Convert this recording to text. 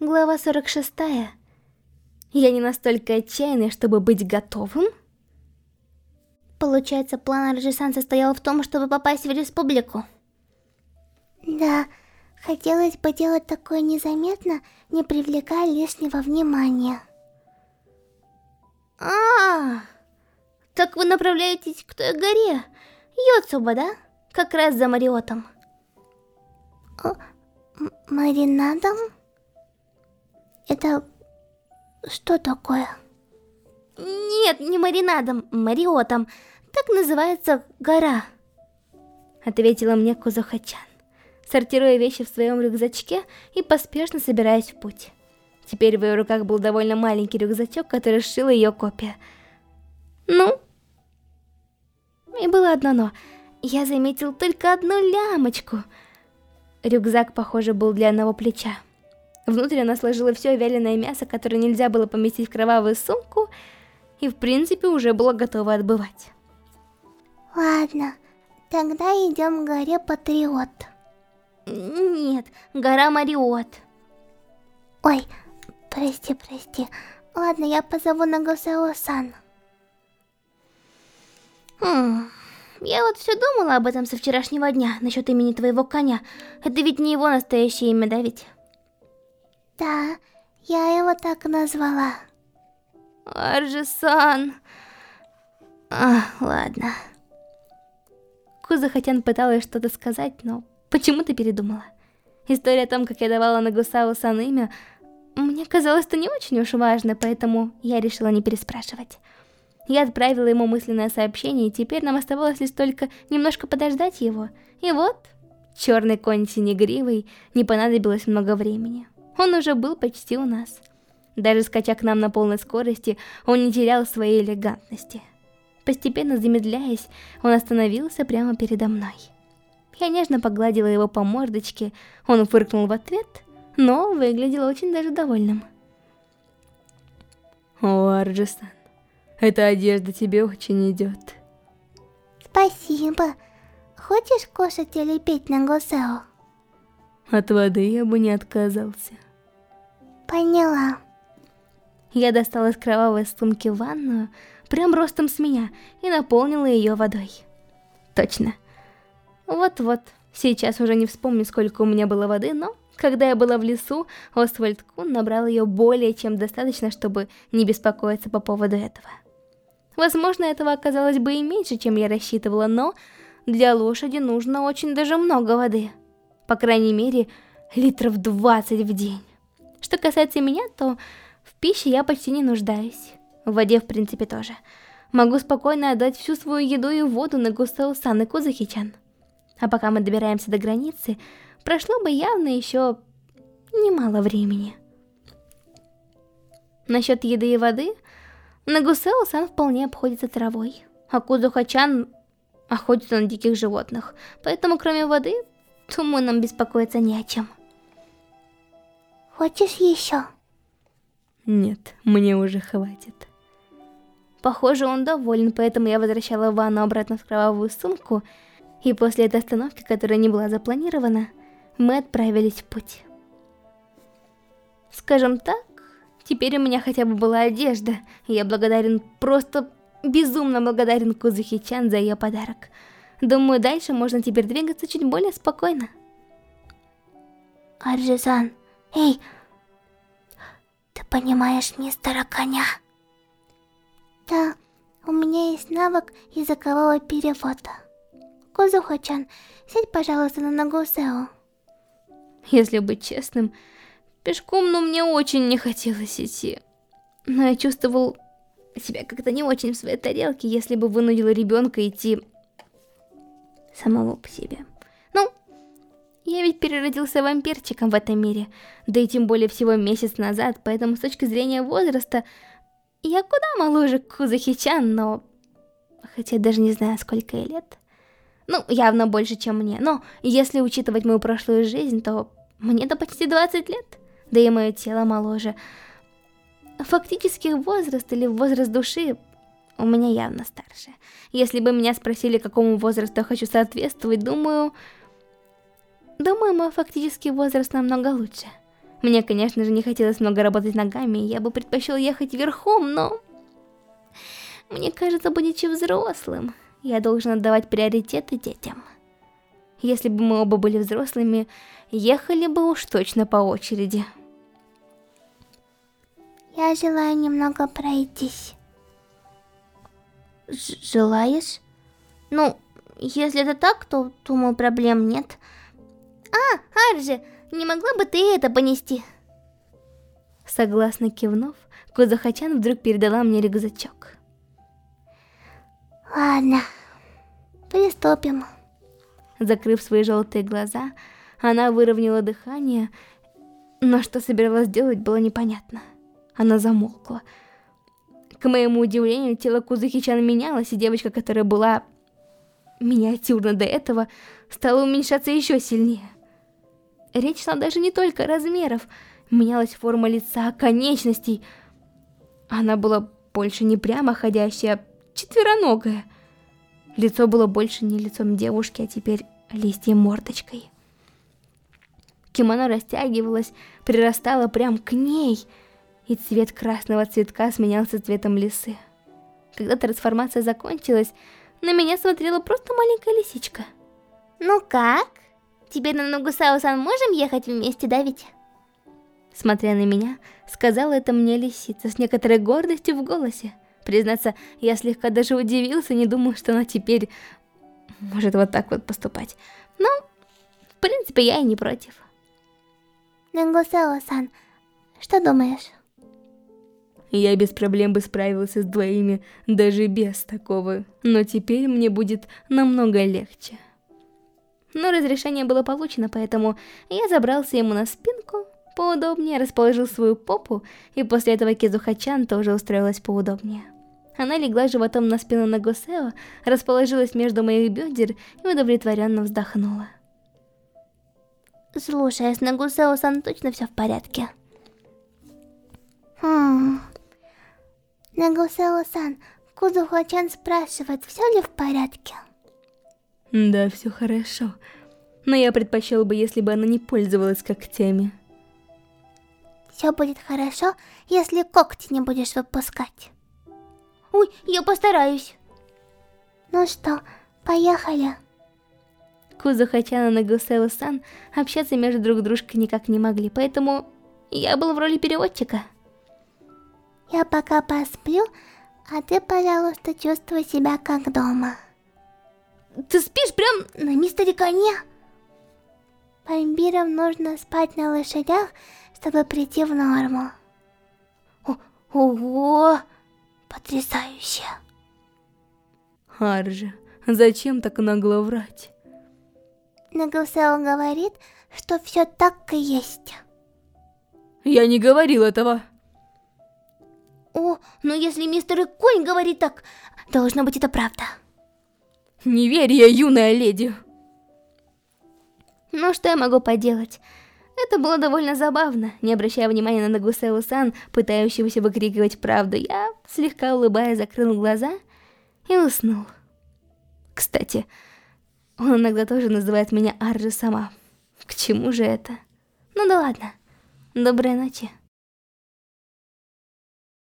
Глава 46. Я не настолько отчаянный, чтобы быть готовым? Получается, план Раджисан состоял в том, чтобы попасть в республику. Да, хотелось бы делать такое незаметно, не привлекая лишнего внимания. А, -а, -а так вы направляетесь к той горе, Йоцуба, да? Как раз за Мариотом. О, маринадом? Это что такое? Нет, не маринадом, мариотом. Так называется гора. Ответила мне Кузухачан, сортируя вещи в своем рюкзачке и поспешно собираясь в путь. Теперь в ее руках был довольно маленький рюкзачок, который сшила ее копия. Ну, и было одно но. Я заметил только одну лямочку. Рюкзак, похоже, был для одного плеча. Внутрь она сложила все вяленое мясо, которое нельзя было поместить в кровавую сумку, и в принципе уже было готово отбывать. Ладно, тогда идем к горе Патриот. Нет, гора Мариот. Ой, прости, прости. Ладно, я позову Нагасао-сан. Хм... Я вот все думала об этом со вчерашнего дня, насчет имени твоего коня. Это ведь не его настоящее имя, да ведь? Да, я его так назвала. Арджисан. А, ладно. Кузахатян пыталась что-то сказать, но почему-то передумала. История о том, как я давала Нагусау-сан имя, мне казалось, что не очень уж важно, поэтому я решила не переспрашивать. Я отправила ему мысленное сообщение, и теперь нам оставалось лишь только немножко подождать его. И вот, черный конь синегривый, не понадобилось много времени. Он уже был почти у нас. Даже скача к нам на полной скорости, он не терял своей элегантности. Постепенно замедляясь, он остановился прямо передо мной. Я нежно погладила его по мордочке, он фыркнул в ответ, но выглядел очень даже довольным. О, Арджисан, эта одежда тебе очень идет. Спасибо. Хочешь кушать или пить на Гусео? От воды я бы не отказался. Поняла. Я достала из кровавой сумки ванную, прям ростом с меня, и наполнила ее водой. Точно. Вот-вот, сейчас уже не вспомню, сколько у меня было воды, но когда я была в лесу, Освальд Кун набрал ее более чем достаточно, чтобы не беспокоиться по поводу этого. Возможно, этого оказалось бы и меньше, чем я рассчитывала, но для лошади нужно очень даже много воды. По крайней мере, литров 20 в день. Что касается меня, то в пище я почти не нуждаюсь. В воде, в принципе, тоже. Могу спокойно отдать всю свою еду и воду на Гусео-сан и Кузахичан. А пока мы добираемся до границы, прошло бы явно еще немало времени. Насчет еды и воды Нагусео-сан вполне обходится травой, а Кузухачан охотится на диких животных, поэтому кроме воды, думаю, нам беспокоиться не о чем. Хочешь еще? Нет, мне уже хватит. Похоже, он доволен, поэтому я возвращала ванну обратно в кровавую сумку, и после этой остановки, которая не была запланирована, мы отправились в путь. Скажем так, Теперь у меня хотя бы была одежда, и я благодарен, просто безумно благодарен Кузухи-чан за ее подарок. Думаю, дальше можно теперь двигаться чуть более спокойно. Арджизан, эй, ты понимаешь мистера коня? Да, у меня есть навык языкового перевода. Кузухо-чан, сядь, пожалуйста, на ногу Сео. Если быть честным, Пешком, но мне очень не хотелось идти. Но я чувствовал себя как-то не очень в своей тарелке, если бы вынудила ребенка идти самого по себе. Я ведь переродился вампирчиком в этом мире, да и тем более всего месяц назад, поэтому с точки зрения возраста я куда моложе Кузахичан, но... Хотя даже не знаю, сколько ей лет. Ну, явно больше, чем мне, но если учитывать мою прошлую жизнь, то мне-то почти 20 лет да и мое тело моложе. Фактически возраст или возраст души у меня явно старше. Если бы меня спросили, какому возрасту я хочу соответствовать, думаю... Думаю, мой фактический возраст намного лучше. Мне, конечно же, не хотелось много работать ногами, я бы предпочел ехать верхом, но... Мне кажется, будучи взрослым, я должен отдавать приоритеты детям. Если бы мы оба были взрослыми, ехали бы уж точно по очереди. Я желаю немного пройтись. Ж желаешь? Ну, если это так, то, думаю, проблем нет. А, Арджи, не могла бы ты это понести? Согласно кивнув, Кузахачан вдруг передала мне рюкзачок. Ладно, приступим. Закрыв свои желтые глаза, она выровняла дыхание, но что собиралась делать, было непонятно. Она замолкла. К моему удивлению, тело Кузахичана менялось, и девочка, которая была миниатюрна до этого, стала уменьшаться еще сильнее. Речь шла даже не только размеров, менялась форма лица, конечностей. Она была больше не прямо ходящая, а четвероногая. Лицо было больше не лицом девушки, а теперь листьем мордочкой. Кимоно растягивалось, прирастало прям к ней, и цвет красного цветка сменялся цветом лисы. Когда трансформация закончилась, на меня смотрела просто маленькая лисичка. «Ну как?» Теперь на Нугусао-сан можем ехать вместе, да ведь? Смотря на меня, сказала это мне лисица с некоторой гордостью в голосе. Признаться, я слегка даже удивился, не думал, что она теперь может вот так вот поступать. Но, в принципе, я и не против. Нугусао-сан, что думаешь? Я без проблем бы справился с двоими, даже без такого. Но теперь мне будет намного легче но разрешение было получено, поэтому я забрался ему на спинку, поудобнее, расположил свою попу, и после этого Кизухачан тоже устроилась поудобнее. Она легла животом на спину Нагусео, расположилась между моих бедер и удовлетворенно вздохнула. Слушай, с Нагусео-сан точно все в порядке? Хм... Нагусео-сан, Кузухачан спрашивает, все ли в порядке? Да, все хорошо. Но я предпочел бы, если бы она не пользовалась когтями. Все будет хорошо, если когти не будешь выпускать. Ой, я постараюсь. Ну что, поехали. Кузухачан и Нагусео-сан общаться между друг дружкой никак не могли, поэтому я был в роли переводчика. Я пока посплю, а ты, пожалуйста, чувствуй себя как дома. Ты спишь прям на мистере коне? Вампирам нужно спать на лошадях, чтобы прийти в норму. О Ого! Потрясающе! Аржа, зачем так нагло врать? Наглсел говорит, что все так и есть. Я не говорил этого. О, но если мистер Конь говорит так, должно быть это правда. Не верь я, юная леди. Ну что я могу поделать? Это было довольно забавно, не обращая внимания на Нагусео-сан, пытающегося выкрикивать правду. Я, слегка улыбаясь, закрыл глаза и уснул. Кстати, он иногда тоже называет меня Арджи сама. К чему же это? Ну да ладно. Доброй ночи.